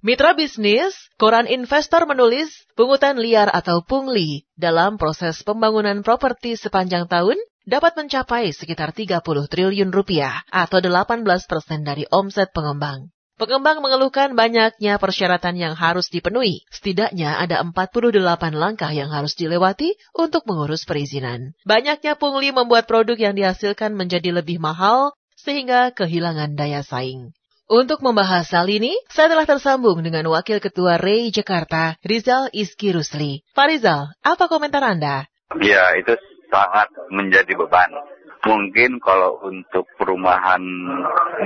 Mitra bisnis, koran investor menulis pungutan liar atau pungli dalam proses pembangunan properti sepanjang tahun dapat mencapai sekitar 30 triliun rupiah atau 18 persen dari omset pengembang. Pengembang mengeluhkan banyaknya persyaratan yang harus dipenuhi. Setidaknya ada 48 langkah yang harus dilewati untuk mengurus perizinan. Banyaknya pungli membuat produk yang dihasilkan menjadi lebih mahal sehingga kehilangan daya saing. Untuk membahas hal ini, saya telah tersambung dengan Wakil Ketua Ray Jakarta, Rizal Iski Rusli. Pak Rizal, apa komentar Anda? Ya, itu sangat menjadi beban. Mungkin kalau untuk perumahan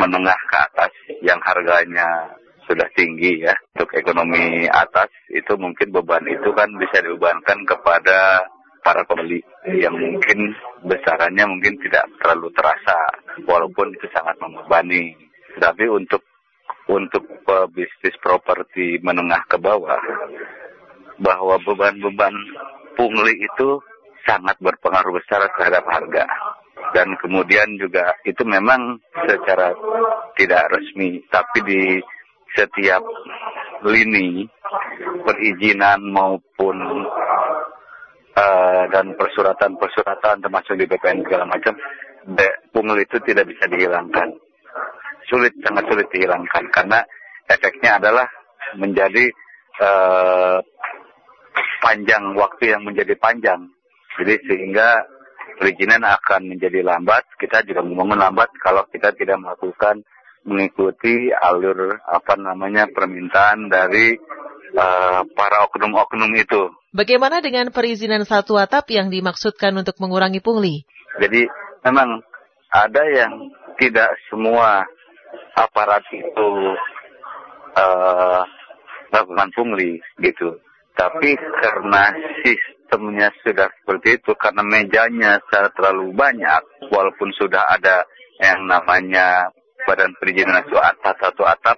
menengah ke atas yang harganya sudah tinggi ya, untuk ekonomi atas itu mungkin beban itu kan bisa dibebankan kepada para pembeli yang mungkin besarannya mungkin tidak terlalu terasa walaupun itu sangat membebani tapi untuk untuk bisnis properti menengah ke bawah, bahwa beban-beban pungli itu sangat berpengaruh besar terhadap harga. Dan kemudian juga itu memang secara tidak resmi, tapi di setiap lini perizinan maupun uh, dan persuratan-persuratan termasuk di BPN segala macam, pungli itu tidak bisa dihilangkan sulit sangat sulit dihilangkan karena efeknya adalah menjadi uh, panjang waktu yang menjadi panjang. Jadi sehingga perizinan akan menjadi lambat. Kita juga membangun lambat kalau kita tidak melakukan mengikuti alur apa namanya permintaan dari uh, para oknum-oknum itu. Bagaimana dengan perizinan satu atap yang dimaksudkan untuk mengurangi pungli? Jadi memang ada yang tidak semua aparat itu uh, pungli gitu. Tapi karena sistemnya sudah seperti itu, karena mejanya secara terlalu banyak, walaupun sudah ada yang namanya badan perizinan satu atap, satu atap,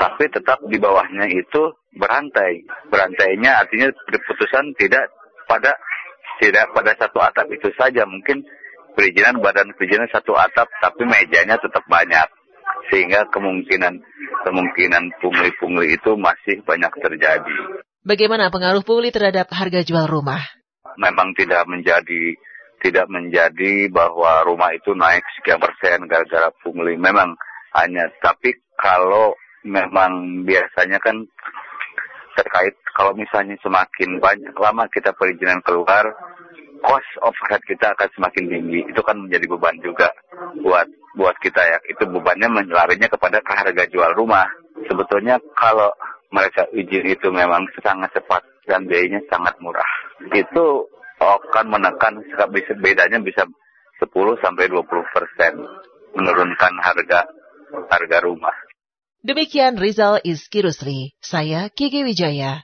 tapi tetap di bawahnya itu berantai. Berantainya artinya keputusan tidak pada tidak pada satu atap itu saja. Mungkin perizinan badan perizinan satu atap, tapi mejanya tetap banyak sehingga kemungkinan kemungkinan pungli-pungli itu masih banyak terjadi. Bagaimana pengaruh pungli terhadap harga jual rumah? Memang tidak menjadi tidak menjadi bahwa rumah itu naik sekian persen gara-gara pungli. Memang hanya tapi kalau memang biasanya kan terkait kalau misalnya semakin banyak lama kita perizinan keluar, cost overhead kita akan semakin tinggi. Itu kan menjadi beban juga buat buat kita ya. Itu bebannya larinya kepada harga jual rumah. Sebetulnya kalau mereka izin itu memang sangat cepat dan biayanya sangat murah. Itu akan menekan bedanya bisa 10 sampai 20 persen menurunkan harga harga rumah. Demikian Rizal Iskirusli, saya Kiki Wijaya.